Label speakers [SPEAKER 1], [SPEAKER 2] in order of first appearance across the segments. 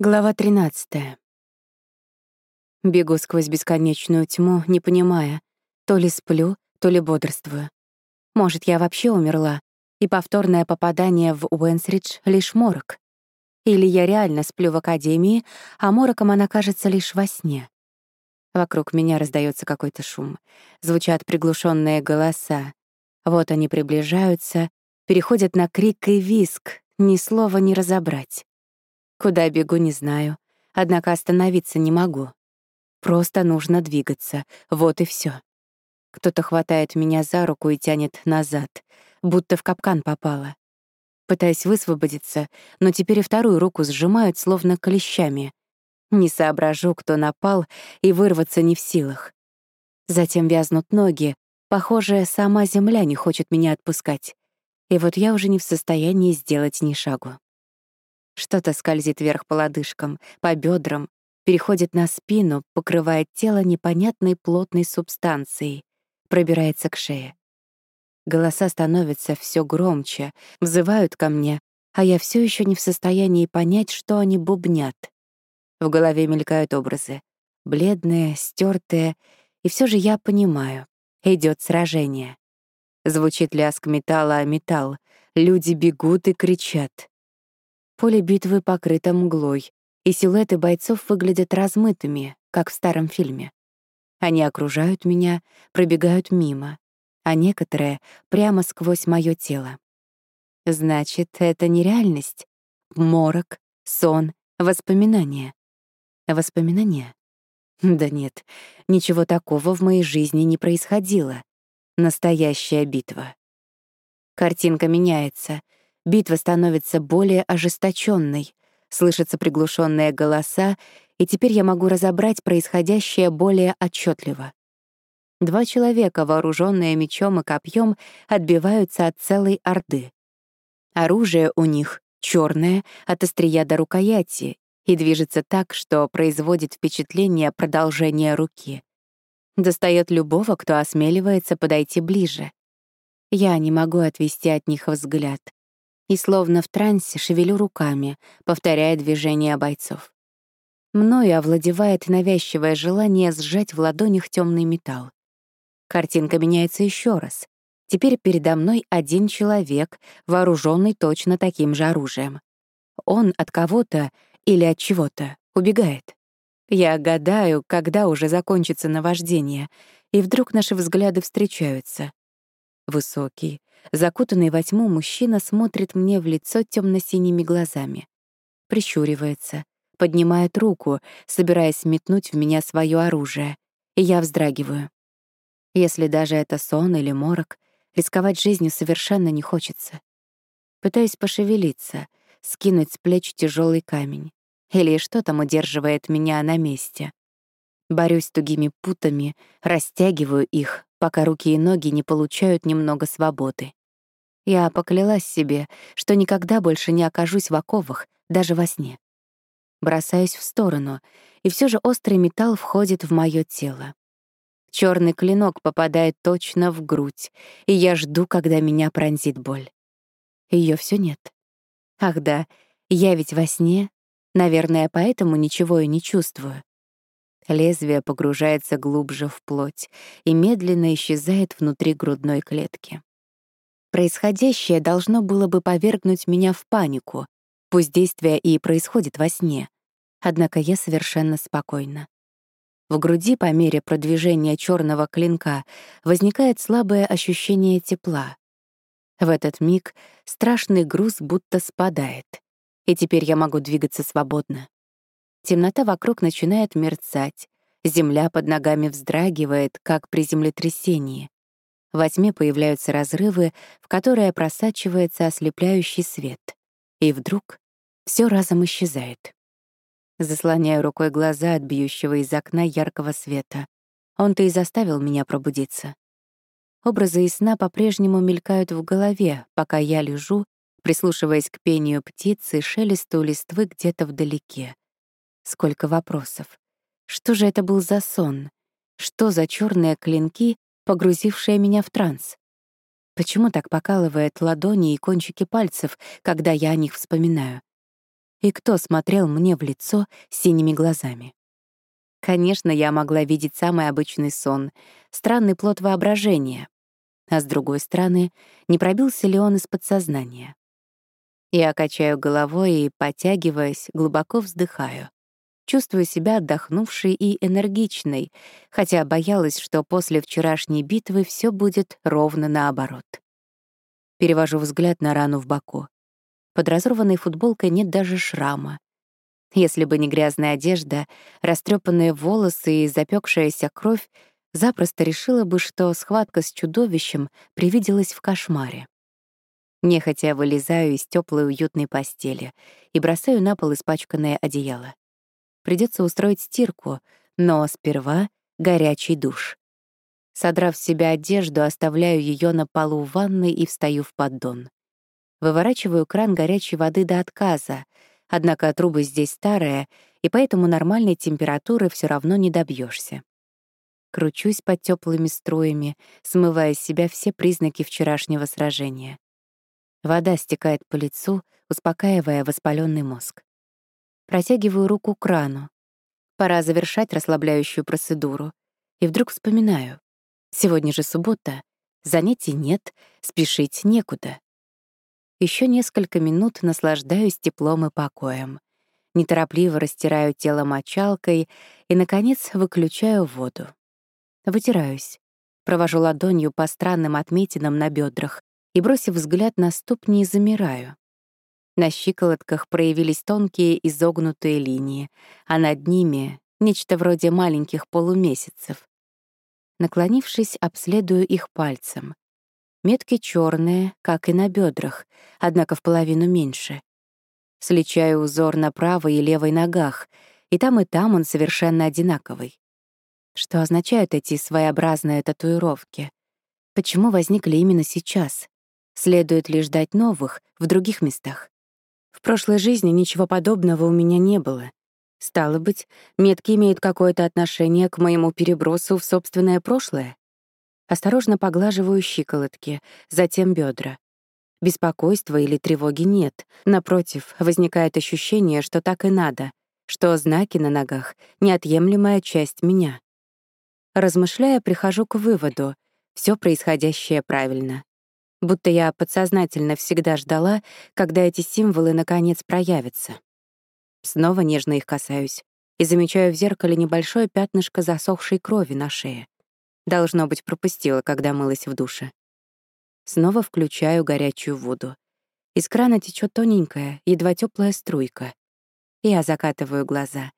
[SPEAKER 1] Глава 13. Бегу сквозь бесконечную тьму, не понимая, то ли сплю, то ли бодрствую. Может, я вообще умерла, и повторное попадание в Уэнсридж — лишь морок. Или я реально сплю в академии, а мороком она кажется лишь во сне. Вокруг меня раздается какой-то шум. Звучат приглушенные голоса. Вот они приближаются, переходят на крик и виск, ни слова не разобрать. Куда бегу, не знаю. Однако остановиться не могу. Просто нужно двигаться. Вот и все. Кто-то хватает меня за руку и тянет назад, будто в капкан попала. Пытаясь высвободиться, но теперь и вторую руку сжимают, словно клещами. Не соображу, кто напал, и вырваться не в силах. Затем вязнут ноги. Похоже, сама земля не хочет меня отпускать. И вот я уже не в состоянии сделать ни шагу. Что-то скользит вверх по лодыжкам, по бедрам, переходит на спину, покрывает тело непонятной плотной субстанцией, пробирается к шее. Голоса становятся все громче, взывают ко мне, а я все еще не в состоянии понять, что они бубнят. В голове мелькают образы. Бледные, стертые, и все же я понимаю. Идет сражение. Звучит лязг металла о металл. Люди бегут и кричат. Поле битвы покрыто мглой, и силуэты бойцов выглядят размытыми, как в старом фильме. Они окружают меня, пробегают мимо, а некоторые — прямо сквозь мое тело. Значит, это не реальность. Морок, сон, воспоминания. Воспоминания? Да нет, ничего такого в моей жизни не происходило. Настоящая битва. Картинка меняется — Битва становится более ожесточенной, слышатся приглушенные голоса, и теперь я могу разобрать происходящее более отчетливо. Два человека, вооруженные мечом и копьем, отбиваются от целой орды. Оружие у них черное, от острия до рукояти, и движется так, что производит впечатление продолжения руки. Достает любого, кто осмеливается подойти ближе. Я не могу отвести от них взгляд и словно в трансе шевелю руками, повторяя движения бойцов. Мною овладевает навязчивое желание сжать в ладонях темный металл. Картинка меняется еще раз. Теперь передо мной один человек, вооруженный точно таким же оружием. Он от кого-то или от чего-то убегает. Я гадаю, когда уже закончится наваждение, и вдруг наши взгляды встречаются. Высокий, Закутанный во тьму мужчина смотрит мне в лицо темно-синими глазами. Прищуривается, поднимает руку, собираясь метнуть в меня свое оружие, и я вздрагиваю. Если даже это сон или морок, рисковать жизнью совершенно не хочется. Пытаюсь пошевелиться, скинуть с плеч тяжелый камень. Или что там удерживает меня на месте. Борюсь тугими путами, растягиваю их, пока руки и ноги не получают немного свободы. Я поклялась себе, что никогда больше не окажусь в оковах, даже во сне. Бросаюсь в сторону, и все же острый металл входит в мое тело. Черный клинок попадает точно в грудь, и я жду, когда меня пронзит боль. Ее все нет. Ах да, я ведь во сне, наверное, поэтому ничего и не чувствую. Лезвие погружается глубже в плоть и медленно исчезает внутри грудной клетки. Происходящее должно было бы повергнуть меня в панику, пусть действие и происходит во сне. Однако я совершенно спокойна. В груди по мере продвижения черного клинка возникает слабое ощущение тепла. В этот миг страшный груз будто спадает, и теперь я могу двигаться свободно. Темнота вокруг начинает мерцать, земля под ногами вздрагивает, как при землетрясении. Во тьме появляются разрывы, в которые просачивается ослепляющий свет. И вдруг все разом исчезает. Заслоняю рукой глаза от бьющего из окна яркого света. Он-то и заставил меня пробудиться. Образы из сна по-прежнему мелькают в голове, пока я лежу, прислушиваясь к пению птицы и шелесту листвы где-то вдалеке. Сколько вопросов. Что же это был за сон? Что за черные клинки, погрузившая меня в транс? Почему так покалывает ладони и кончики пальцев, когда я о них вспоминаю? И кто смотрел мне в лицо синими глазами? Конечно, я могла видеть самый обычный сон, странный плод воображения. А с другой стороны, не пробился ли он из подсознания? Я качаю головой и, потягиваясь, глубоко вздыхаю. Чувствую себя отдохнувшей и энергичной, хотя боялась, что после вчерашней битвы все будет ровно наоборот. Перевожу взгляд на рану в боку. Под разорванной футболкой нет даже шрама. Если бы не грязная одежда, растрепанные волосы и запекшаяся кровь, запросто решила бы, что схватка с чудовищем привиделась в кошмаре. Нехотя вылезаю из теплой уютной постели и бросаю на пол испачканное одеяло. Придется устроить стирку, но сперва горячий душ. Содрав с себя одежду, оставляю ее на полу ванной и встаю в поддон. Выворачиваю кран горячей воды до отказа, однако труба здесь старая, и поэтому нормальной температуры все равно не добьешься. Кручусь под теплыми струями, смывая с себя все признаки вчерашнего сражения. Вода стекает по лицу, успокаивая воспаленный мозг. Протягиваю руку к крану. Пора завершать расслабляющую процедуру. И вдруг вспоминаю. Сегодня же суббота, занятий нет, спешить некуда. Еще несколько минут наслаждаюсь теплом и покоем. Неторопливо растираю тело мочалкой и, наконец, выключаю воду. Вытираюсь. Провожу ладонью по странным отметинам на бедрах, и, бросив взгляд на ступни, замираю. На щиколотках проявились тонкие изогнутые линии, а над ними — нечто вроде маленьких полумесяцев. Наклонившись, обследую их пальцем. Метки черные, как и на бедрах, однако в половину меньше. Сличаю узор на правой и левой ногах, и там и там он совершенно одинаковый. Что означают эти своеобразные татуировки? Почему возникли именно сейчас? Следует ли ждать новых в других местах? В прошлой жизни ничего подобного у меня не было. Стало быть, метки имеют какое-то отношение к моему перебросу в собственное прошлое? Осторожно поглаживаю щиколотки, затем бедра. Беспокойства или тревоги нет. Напротив, возникает ощущение, что так и надо, что знаки на ногах — неотъемлемая часть меня. Размышляя, прихожу к выводу — все происходящее правильно будто я подсознательно всегда ждала, когда эти символы наконец проявятся. Снова нежно их касаюсь и замечаю в зеркале небольшое пятнышко засохшей крови на шее. Должно быть, пропустила, когда мылась в душе. Снова включаю горячую воду. Из крана течет тоненькая, едва теплая струйка. Я закатываю глаза.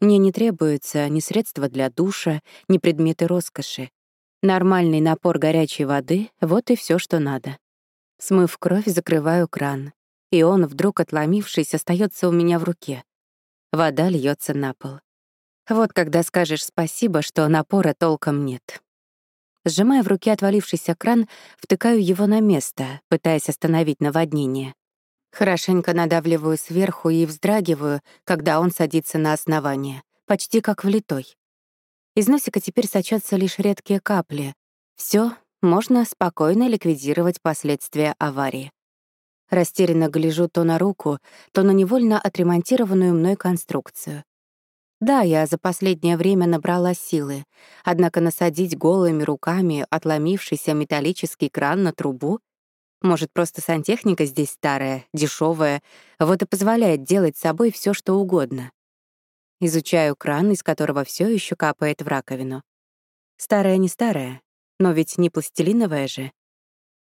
[SPEAKER 1] Мне не требуется ни средства для душа, ни предметы роскоши. Нормальный напор горячей воды — вот и все, что надо. Смыв кровь, закрываю кран, и он, вдруг отломившись, остается у меня в руке. Вода льется на пол. Вот когда скажешь спасибо, что напора толком нет. Сжимая в руке отвалившийся кран, втыкаю его на место, пытаясь остановить наводнение. Хорошенько надавливаю сверху и вздрагиваю, когда он садится на основание, почти как влитой. Из носика теперь сочатся лишь редкие капли. Все, можно спокойно ликвидировать последствия аварии. Растерянно гляжу то на руку, то на невольно отремонтированную мной конструкцию. Да, я за последнее время набрала силы, однако насадить голыми руками отломившийся металлический кран на трубу может, просто сантехника здесь старая, дешевая, вот и позволяет делать с собой все, что угодно. Изучаю кран, из которого все еще капает в раковину. Старая не старая, но ведь не пластилиновая же.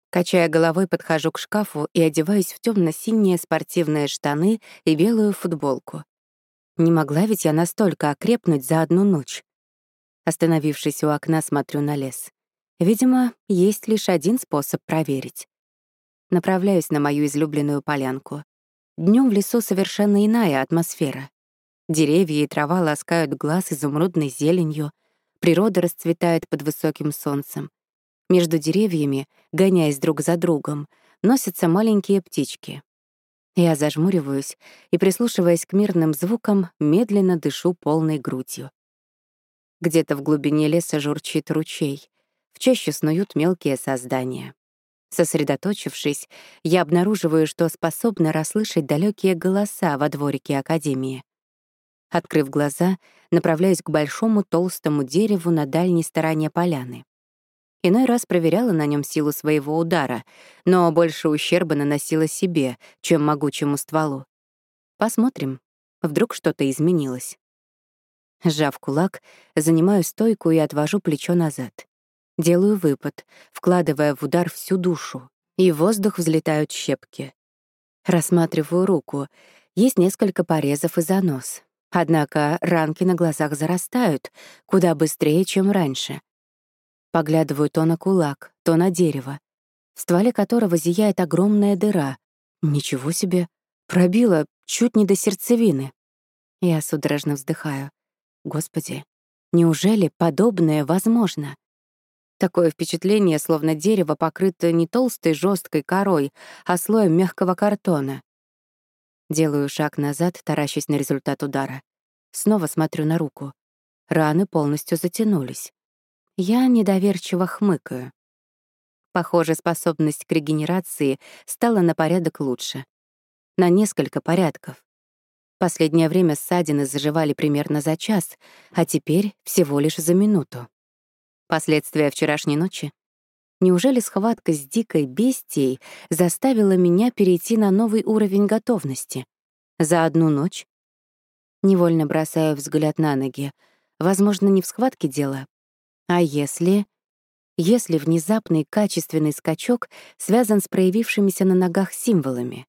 [SPEAKER 1] Качая головой, подхожу к шкафу и одеваюсь в темно синие спортивные штаны и белую футболку. Не могла ведь я настолько окрепнуть за одну ночь. Остановившись у окна, смотрю на лес. Видимо, есть лишь один способ проверить. Направляюсь на мою излюбленную полянку. Днем в лесу совершенно иная атмосфера. Деревья и трава ласкают глаз изумрудной зеленью, природа расцветает под высоким солнцем. Между деревьями, гоняясь друг за другом, носятся маленькие птички. Я зажмуриваюсь и, прислушиваясь к мирным звукам, медленно дышу полной грудью. Где-то в глубине леса журчит ручей, в чаще снуют мелкие создания. Сосредоточившись, я обнаруживаю, что способна расслышать далекие голоса во дворике Академии. Открыв глаза, направляюсь к большому толстому дереву на дальней стороне поляны. Иной раз проверяла на нем силу своего удара, но больше ущерба наносила себе, чем могучему стволу. Посмотрим, вдруг что-то изменилось. Сжав кулак, занимаю стойку и отвожу плечо назад. Делаю выпад, вкладывая в удар всю душу, и в воздух взлетают щепки. Рассматриваю руку. Есть несколько порезов и занос. Однако ранки на глазах зарастают куда быстрее, чем раньше. Поглядываю то на кулак, то на дерево, в стволе которого зияет огромная дыра. Ничего себе! Пробила чуть не до сердцевины. Я судорожно вздыхаю. Господи, неужели подобное возможно? Такое впечатление, словно дерево покрыто не толстой жесткой корой, а слоем мягкого картона. Делаю шаг назад, таращась на результат удара. Снова смотрю на руку. Раны полностью затянулись. Я недоверчиво хмыкаю. Похоже, способность к регенерации стала на порядок лучше. На несколько порядков. Последнее время ссадины заживали примерно за час, а теперь всего лишь за минуту. Последствия вчерашней ночи? Неужели схватка с дикой бестией заставила меня перейти на новый уровень готовности? За одну ночь? Невольно бросаю взгляд на ноги. Возможно, не в схватке дело. А если... Если внезапный качественный скачок связан с проявившимися на ногах символами?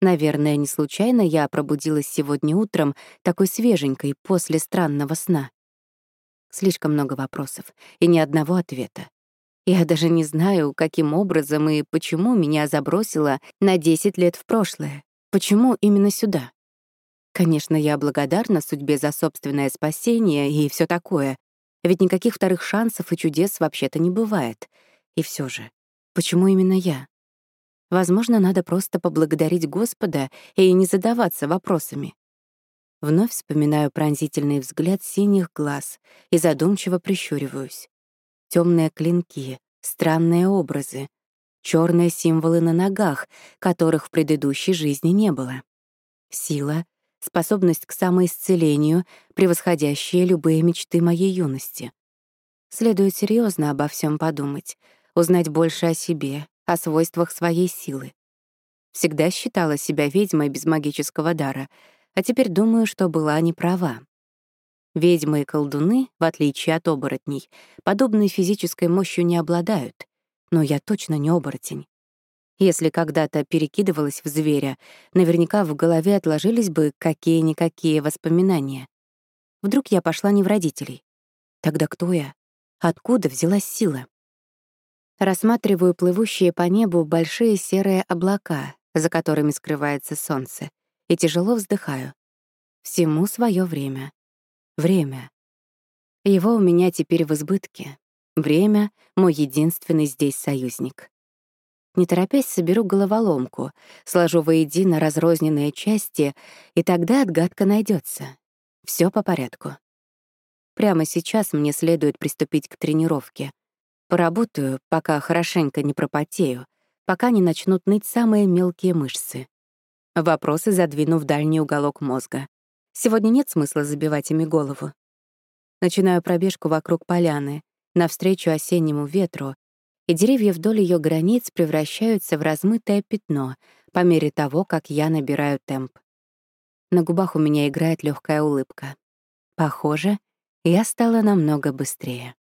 [SPEAKER 1] Наверное, не случайно я пробудилась сегодня утром такой свеженькой после странного сна. Слишком много вопросов и ни одного ответа. Я даже не знаю, каким образом и почему меня забросило на 10 лет в прошлое. Почему именно сюда? Конечно, я благодарна судьбе за собственное спасение и все такое. Ведь никаких вторых шансов и чудес вообще-то не бывает. И все же, почему именно я? Возможно, надо просто поблагодарить Господа и не задаваться вопросами. Вновь вспоминаю пронзительный взгляд синих глаз и задумчиво прищуриваюсь. Темные клинки, странные образы, черные символы на ногах, которых в предыдущей жизни не было. Сила, способность к самоисцелению, превосходящие любые мечты моей юности. Следует серьезно обо всем подумать, узнать больше о себе, о свойствах своей силы. Всегда считала себя ведьмой без магического дара — а теперь думаю, что была не права. Ведьмы и колдуны, в отличие от оборотней, подобной физической мощью не обладают, но я точно не оборотень. Если когда-то перекидывалась в зверя, наверняка в голове отложились бы какие-никакие воспоминания. Вдруг я пошла не в родителей. Тогда кто я? Откуда взялась сила? Рассматриваю плывущие по небу большие серые облака, за которыми скрывается солнце, и тяжело вздыхаю. Всему свое время. Время. Его у меня теперь в избытке. Время — мой единственный здесь союзник. Не торопясь, соберу головоломку, сложу воедино разрозненные части, и тогда отгадка найдется. Все по порядку. Прямо сейчас мне следует приступить к тренировке. Поработаю, пока хорошенько не пропотею, пока не начнут ныть самые мелкие мышцы. Вопросы задвину в дальний уголок мозга. Сегодня нет смысла забивать ими голову. Начинаю пробежку вокруг поляны, навстречу осеннему ветру, и деревья вдоль ее границ превращаются в размытое пятно по мере того, как я набираю темп. На губах у меня играет легкая улыбка. Похоже, я стала намного быстрее.